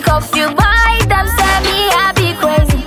'Cause you bite them, send me happy crazy.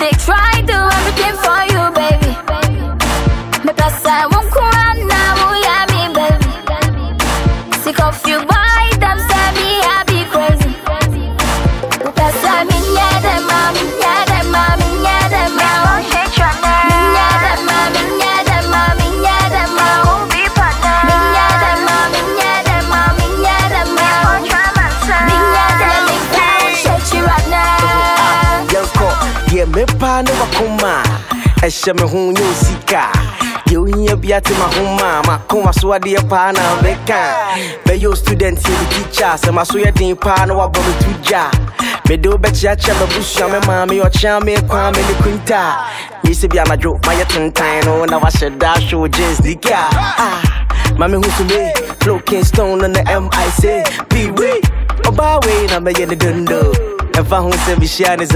Did try do everything for you, mepa ne wakoma ɛhyɛ me ho nyɛ osika deɛ ohia bia te mahoma makoma so adeɛ paa na mɛka bɛyɛ o student yɛ me teacher sɛ maso yɛ den paa na wabɔ me to gya mede wo bɛkyeakyea mabusua me maame ɔkyea me kwa me ne kunta nyɛ sɛ bi anadwo mayɛ tentan no na wahyɛ da hwɛ wo jeans nika ah, ma me ho so me flow kingston no na mic pwee ɔbaa wei na mɛyɛ ne dondo ɛmfa ho sɛ mehyia ne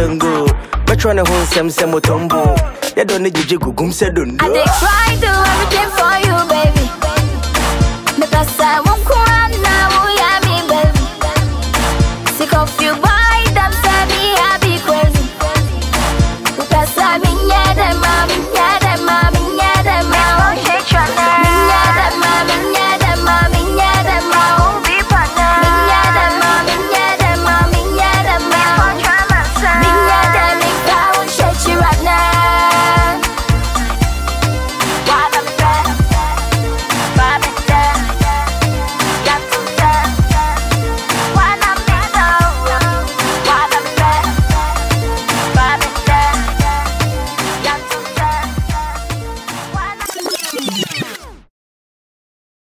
they don't need you said don't. I try to do everything for you, baby. Because I won't cry now, oh, yeah, me, baby. Sick of you,